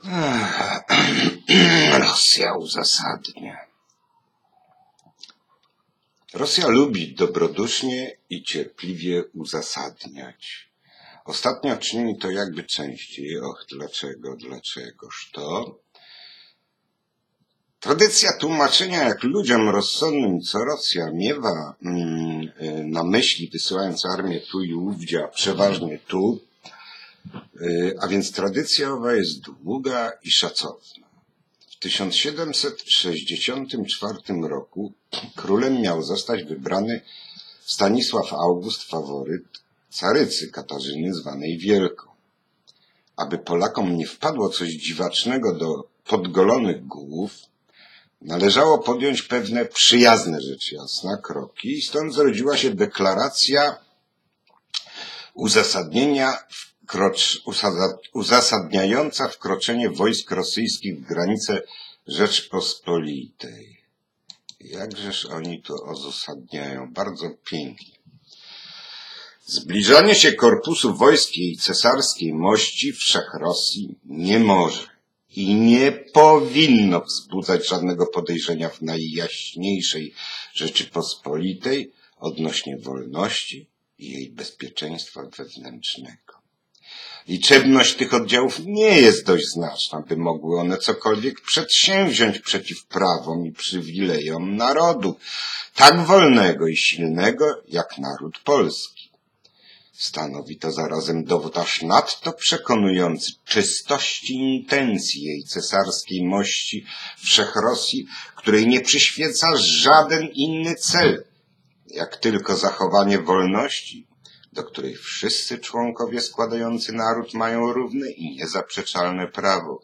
Rosja uzasadnia. Rosja lubi dobrodusznie i cierpliwie uzasadniać. Ostatnio czyni to jakby częściej. Och, dlaczego, dlaczegoż to? Tradycja tłumaczenia, jak ludziom rozsądnym, co Rosja miewa mm, y, na myśli, wysyłając armię tu i ówdzie, a przeważnie tu, a więc tradycja owa jest długa i szacowna. W 1764 roku królem miał zostać wybrany Stanisław August faworyt carycy Katarzyny zwanej Wielką. Aby Polakom nie wpadło coś dziwacznego do podgolonych głów, należało podjąć pewne przyjazne rzecz jasna kroki i stąd zrodziła się deklaracja uzasadnienia wkrocz, uzasadniająca wkroczenie wojsk rosyjskich w granice Rzeczpospolitej. Jakżeż oni to uzasadniają? Bardzo pięknie. Zbliżanie się korpusu wojsk jej cesarskiej mości wszech Rosji nie może i nie powinno wzbudzać żadnego podejrzenia w najjaśniejszej Rzeczypospolitej odnośnie wolności i jej bezpieczeństwa wewnętrznego. Liczebność tych oddziałów nie jest dość znaczna, by mogły one cokolwiek przedsięwziąć przeciw prawom i przywilejom narodu, tak wolnego i silnego jak naród polski. Stanowi to zarazem dowód aż nadto przekonujący czystości intencji jej cesarskiej mości wszechrosji, której nie przyświeca żaden inny cel, jak tylko zachowanie wolności, do której wszyscy członkowie składający naród mają równe i niezaprzeczalne prawo.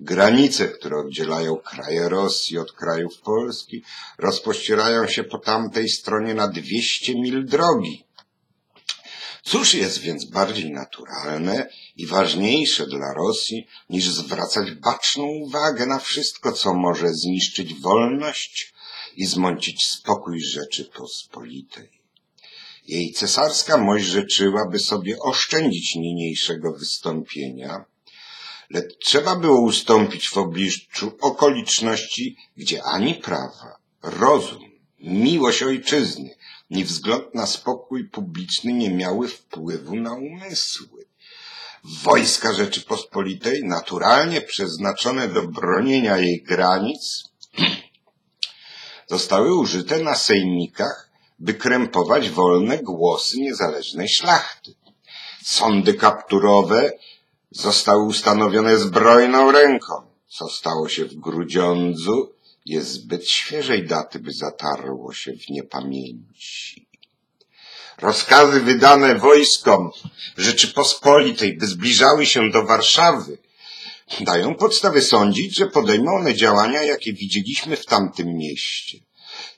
Granice, które oddzielają kraje Rosji od krajów Polski, rozpościerają się po tamtej stronie na dwieście mil drogi Cóż jest więc bardziej naturalne i ważniejsze dla Rosji, niż zwracać baczną uwagę na wszystko, co może zniszczyć wolność i zmącić spokój Rzeczypospolitej. Jej cesarska mość życzyłaby sobie oszczędzić niniejszego wystąpienia, lecz trzeba było ustąpić w obliczu okoliczności, gdzie ani prawa, rozum, miłość ojczyzny, ni wzgląd na spokój publiczny nie miały wpływu na umysły. Wojska Rzeczypospolitej, naturalnie przeznaczone do bronienia jej granic, zostały użyte na sejmikach, by krępować wolne głosy niezależnej szlachty. Sądy kapturowe zostały ustanowione zbrojną ręką, co stało się w Grudziądzu jest zbyt świeżej daty, by zatarło się w niepamięci. Rozkazy wydane wojskom Rzeczypospolitej, by zbliżały się do Warszawy, dają podstawy sądzić, że podejmą one działania, jakie widzieliśmy w tamtym mieście.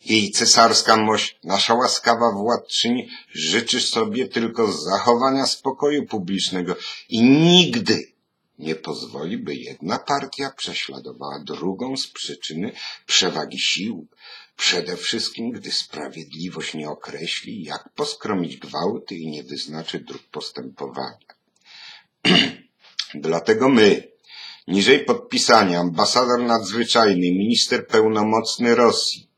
Jej cesarska mość, nasza łaskawa władczyni, życzy sobie tylko zachowania spokoju publicznego i nigdy nie pozwoli, by jedna partia prześladowała drugą z przyczyny przewagi sił, przede wszystkim gdy sprawiedliwość nie określi, jak poskromić gwałty i nie wyznaczy dróg postępowania. Dlatego my, niżej podpisani ambasador nadzwyczajny, minister pełnomocny Rosji,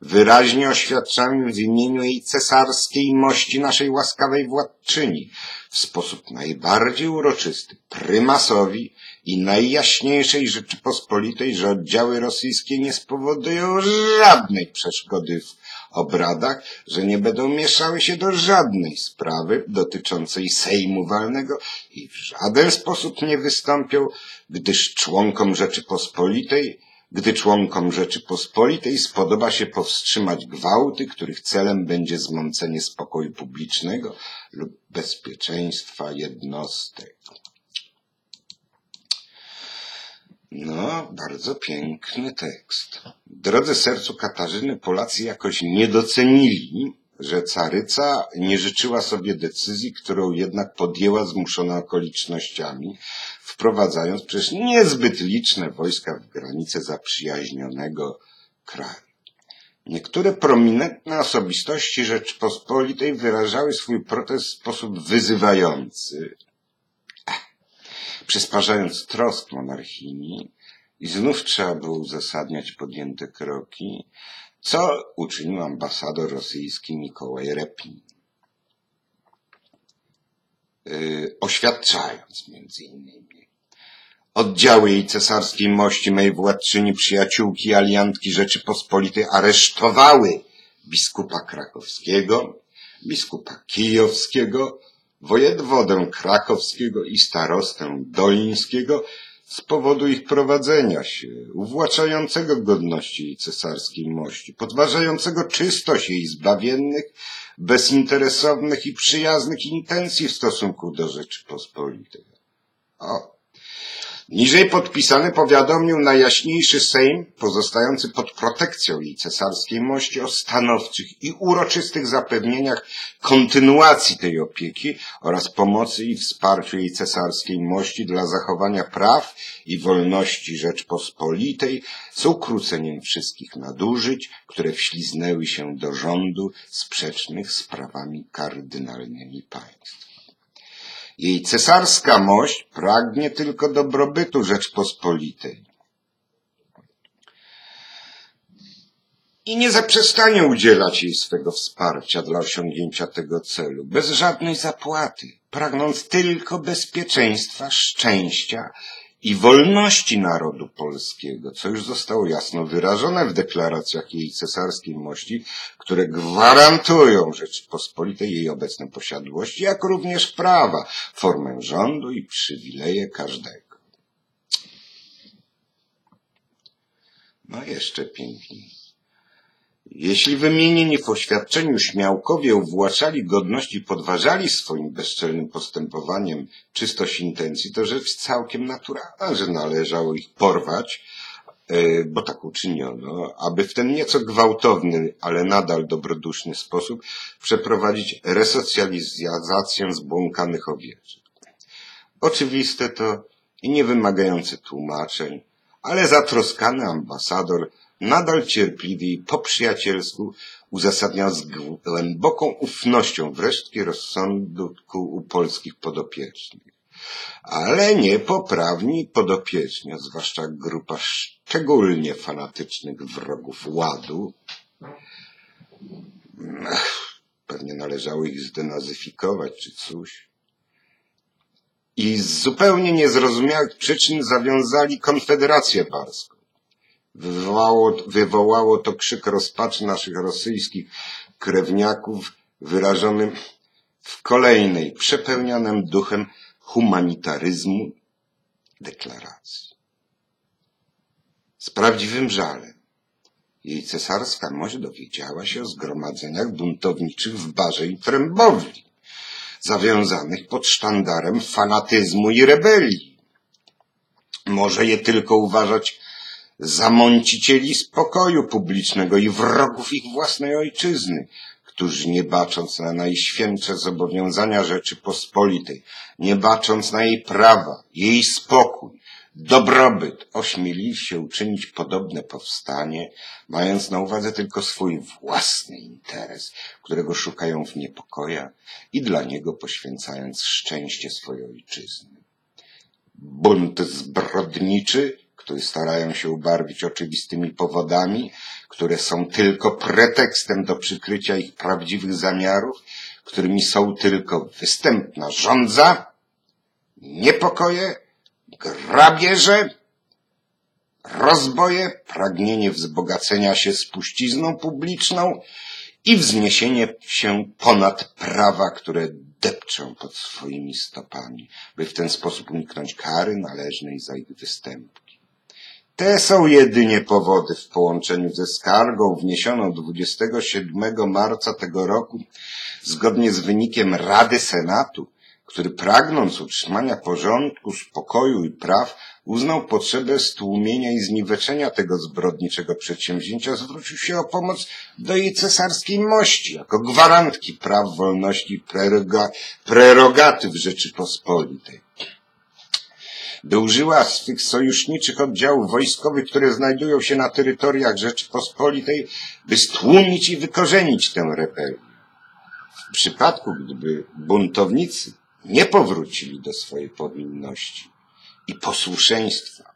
wyraźnie oświadczamy w imieniu jej cesarskiej mości naszej łaskawej władczyni w sposób najbardziej uroczysty prymasowi i najjaśniejszej Rzeczypospolitej, że oddziały rosyjskie nie spowodują żadnej przeszkody w obradach, że nie będą mieszały się do żadnej sprawy dotyczącej Sejmu Walnego i w żaden sposób nie wystąpią, gdyż członkom Rzeczypospolitej gdy członkom Rzeczypospolitej spodoba się powstrzymać gwałty, których celem będzie zmącenie spokoju publicznego lub bezpieczeństwa jednostek. No, bardzo piękny tekst. Drodze sercu Katarzyny Polacy jakoś nie docenili, że caryca nie życzyła sobie decyzji, którą jednak podjęła zmuszona okolicznościami, wprowadzając przecież niezbyt liczne wojska w granice zaprzyjaźnionego kraju. Niektóre prominentne osobistości Rzeczpospolitej wyrażały swój protest w sposób wyzywający. przysparzając trosk monarchini i znów trzeba było uzasadniać podjęte kroki, co uczynił ambasador rosyjski Mikołaj Repin. Yy, oświadczając między innymi oddziały jej cesarskiej mości, mej władczyni, przyjaciółki, aliantki Rzeczypospolitej aresztowały biskupa krakowskiego, biskupa kijowskiego, wojewodę krakowskiego i starostę dolińskiego z powodu ich prowadzenia się, uwłaczającego godności jej cesarskiej mości, podważającego czystość jej zbawiennych, bezinteresownych i przyjaznych intencji w stosunku do Rzeczypospolitej. O, Niżej podpisany powiadomił najjaśniejszy Sejm, pozostający pod protekcją jej cesarskiej mości, o stanowczych i uroczystych zapewnieniach kontynuacji tej opieki oraz pomocy i wsparciu jej cesarskiej mości dla zachowania praw i wolności Rzeczpospolitej z ukróceniem wszystkich nadużyć, które wśliznęły się do rządu sprzecznych z prawami kardynalnymi państwa. Jej cesarska mość pragnie tylko dobrobytu Rzeczpospolitej. I nie zaprzestanie udzielać jej swego wsparcia dla osiągnięcia tego celu, bez żadnej zapłaty, pragnąc tylko bezpieczeństwa, szczęścia i wolności narodu polskiego, co już zostało jasno wyrażone w deklaracjach jej cesarskiej mości, które gwarantują Rzeczypospolitej jej obecne posiadłości, jak również prawa, formę rządu i przywileje każdego. No jeszcze piękniej. Jeśli wymienieni w oświadczeniu śmiałkowie uwłaczali godność i podważali swoim bezczelnym postępowaniem czystość intencji, to rzecz całkiem naturalna, że należało ich porwać, e, bo tak uczyniono, aby w ten nieco gwałtowny, ale nadal dobroduszny sposób przeprowadzić resocjalizację zbłąkanych owieczek. Oczywiste to i nie wymagające tłumaczeń, ale zatroskany ambasador nadal cierpliwie i po przyjacielsku uzasadniał z głęboką ufnością wreszcie rozsądku u polskich podopiecznych. Ale niepoprawni podopieczni, zwłaszcza grupa szczególnie fanatycznych wrogów ładu, pewnie należało ich zdenazyfikować czy coś. I z zupełnie niezrozumiałych przyczyn zawiązali Konfederację Parską. Wywołało, wywołało to krzyk rozpaczy naszych rosyjskich krewniaków wyrażonym w kolejnej, przepełnionym duchem humanitaryzmu deklaracji. Z prawdziwym żalem jej cesarska mość dowiedziała się o zgromadzeniach buntowniczych w Barze i Trębowli, zawiązanych pod sztandarem fanatyzmu i rebelii. Może je tylko uważać zamącicieli spokoju publicznego i wrogów ich własnej ojczyzny, którzy nie bacząc na najświętsze zobowiązania Rzeczypospolitej, nie bacząc na jej prawa, jej spokój, dobrobyt, ośmielili się uczynić podobne powstanie, mając na uwadze tylko swój własny interes, którego szukają w niepokojach i dla niego poświęcając szczęście swojej ojczyzny. Bunt zbrodniczy który starają się ubarwić oczywistymi powodami, które są tylko pretekstem do przykrycia ich prawdziwych zamiarów, którymi są tylko występna żądza, niepokoje, grabieże, rozboje, pragnienie wzbogacenia się spuścizną publiczną i wzniesienie się ponad prawa, które depczą pod swoimi stopami, by w ten sposób uniknąć kary należnej za ich występki. Te są jedynie powody w połączeniu ze skargą wniesioną 27 marca tego roku zgodnie z wynikiem Rady Senatu, który pragnąc utrzymania porządku, spokoju i praw uznał potrzebę stłumienia i zniweczenia tego zbrodniczego przedsięwzięcia, zwrócił się o pomoc do jej cesarskiej mości jako gwarantki praw, wolności i prerogatyw Rzeczypospolitej by użyła swych sojuszniczych oddziałów wojskowych, które znajdują się na terytoriach Rzeczypospolitej, by stłumić i wykorzenić tę rebelię. W przypadku, gdyby buntownicy nie powrócili do swojej powinności i posłuszeństwa.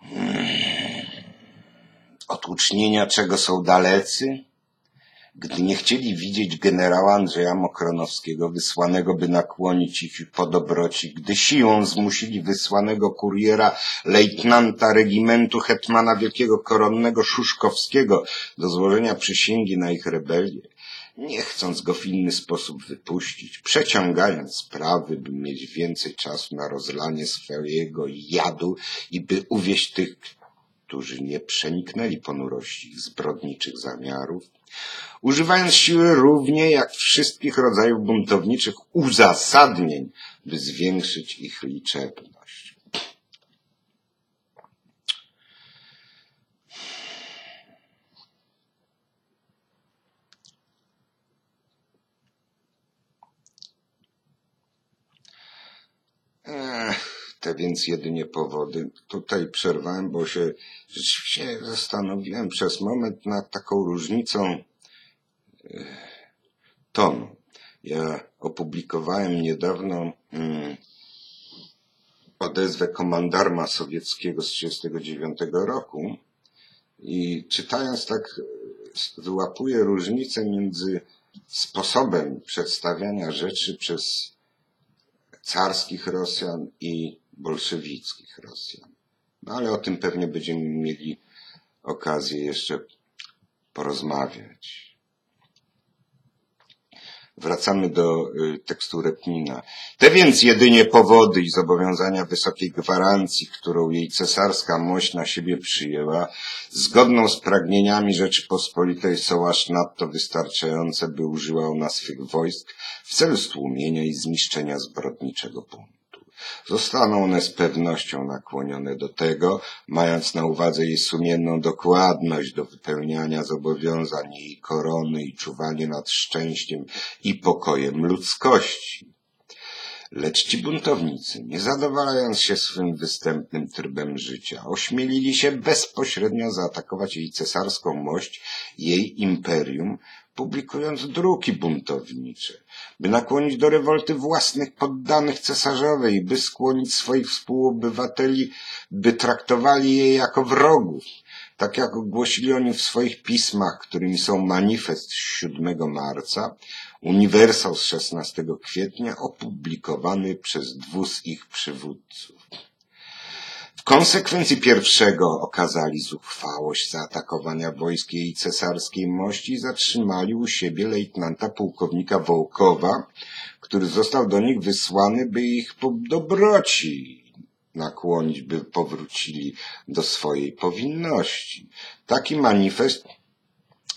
Hmm. Otłucznienia czego są dalecy, gdy nie chcieli widzieć generała Andrzeja Mokronowskiego, wysłanego by nakłonić ich po dobroci, gdy siłą zmusili wysłanego kuriera lejtnanta regimentu hetmana wielkiego koronnego Szuszkowskiego do złożenia przysięgi na ich rebelię, nie chcąc go w inny sposób wypuścić, przeciągając sprawy, by mieć więcej czasu na rozlanie swojego jadu i by uwieść tych, którzy nie przeniknęli ponurości ich zbrodniczych zamiarów, używając siły równie jak wszystkich rodzajów buntowniczych uzasadnień, by zwiększyć ich liczebność. Te więc jedynie powody. Tutaj przerwałem, bo się rzeczywiście zastanowiłem przez moment nad taką różnicą tonu. Ja opublikowałem niedawno mm, odezwę komandarma sowieckiego z 1939 roku i czytając tak wyłapuję różnicę między sposobem przedstawiania rzeczy przez carskich Rosjan i bolszewickich Rosjan. No ale o tym pewnie będziemy mieli okazję jeszcze porozmawiać. Wracamy do y, tekstu Repnina. Te więc jedynie powody i zobowiązania wysokiej gwarancji, którą jej cesarska mość na siebie przyjęła, zgodną z pragnieniami Rzeczypospolitej są aż nadto wystarczające, by użyła ona swych wojsk w celu stłumienia i zniszczenia zbrodniczego buntu. Zostaną one z pewnością nakłonione do tego, mając na uwadze jej sumienną dokładność do wypełniania zobowiązań jej korony i czuwanie nad szczęściem i pokojem ludzkości. Lecz ci buntownicy, nie zadowalając się swym występnym trybem życia, ośmielili się bezpośrednio zaatakować jej cesarską mość, jej imperium, publikując druki buntownicze, by nakłonić do rewolty własnych poddanych cesarzowej, by skłonić swoich współobywateli, by traktowali je jako wrogów, tak jak ogłosili oni w swoich pismach, którymi są manifest z 7 marca, uniwersał z 16 kwietnia, opublikowany przez dwóch ich przywódców konsekwencji pierwszego okazali zuchwałość zaatakowania wojsk jej cesarskiej mości i zatrzymali u siebie lejtnanta pułkownika Wołkowa, który został do nich wysłany, by ich po dobroci nakłonić, by powrócili do swojej powinności. Taki manifest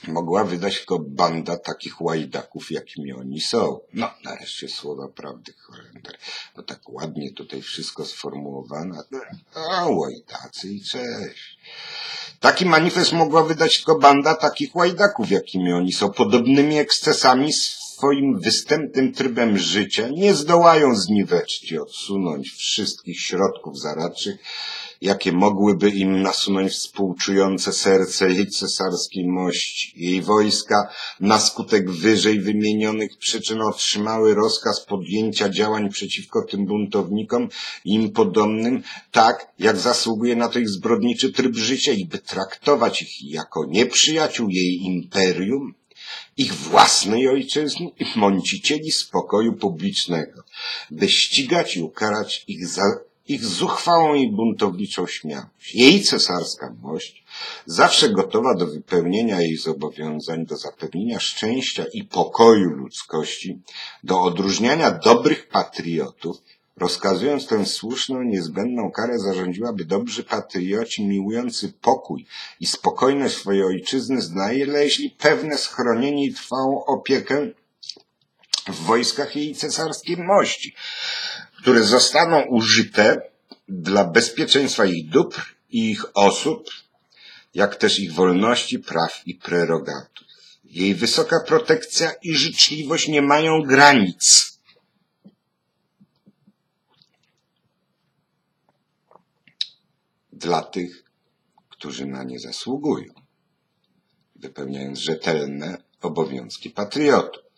mogła wydać tylko banda takich łajdaków, jakimi oni są. No, nareszcie słowa prawdy, Holender. Bo tak ładnie tutaj wszystko sformułowane. A, łajdacy i cześć. Taki manifest mogła wydać tylko banda takich łajdaków, jakimi oni są, podobnymi ekscesami swoim występnym trybem życia. Nie zdołają zniweczyć i odsunąć wszystkich środków zaradczych, jakie mogłyby im nasunąć współczujące serce jej cesarskiej mości. Jej wojska na skutek wyżej wymienionych przyczyn otrzymały rozkaz podjęcia działań przeciwko tym buntownikom i im podobnym, tak jak zasługuje na to ich zbrodniczy tryb życia i by traktować ich jako nieprzyjaciół jej imperium, ich własnej ojczyzny i mącicieli spokoju publicznego, by ścigać i ukarać ich za ich zuchwałą i buntowniczą śmiałość. Jej cesarska mość, zawsze gotowa do wypełnienia jej zobowiązań, do zapewnienia szczęścia i pokoju ludzkości, do odróżniania dobrych patriotów, rozkazując tę słuszną, niezbędną karę, zarządziła, by dobrzy patrioci miłujący pokój i spokojność swojej ojczyzny znaleźli pewne schronienie i trwałą opiekę w wojskach jej cesarskiej mości, które zostaną użyte dla bezpieczeństwa ich dóbr i ich osób, jak też ich wolności, praw i prerogatyw. Jej wysoka protekcja i życzliwość nie mają granic. Dla tych, którzy na nie zasługują, wypełniając rzetelne obowiązki patriotów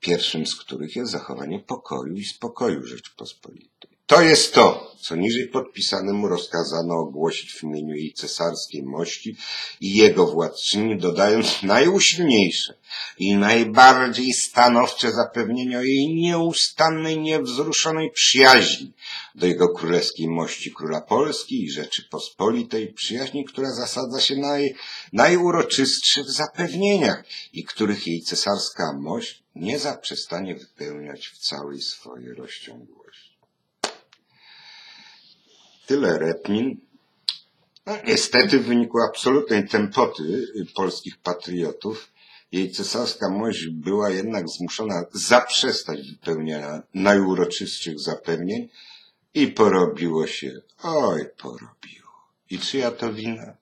pierwszym z których jest zachowanie pokoju i spokoju Rzeczypospolitej. To jest to, co niżej podpisanemu rozkazano ogłosić w imieniu jej cesarskiej mości i jego władczyni, dodając najusilniejsze i najbardziej stanowcze zapewnienie o jej nieustannej, niewzruszonej przyjaźni do jego królewskiej mości króla Polski i Rzeczypospolitej, przyjaźni, która zasadza się na jej najuroczystszych zapewnieniach i których jej cesarska mość nie zaprzestanie wypełniać w całej swojej rozciągłości. Tyle Repnin. No, niestety w wyniku absolutnej tempoty polskich patriotów jej cesarska mość była jednak zmuszona zaprzestać wypełniania najuroczystszych zapewnień i porobiło się, oj porobiło. I czyja to wina?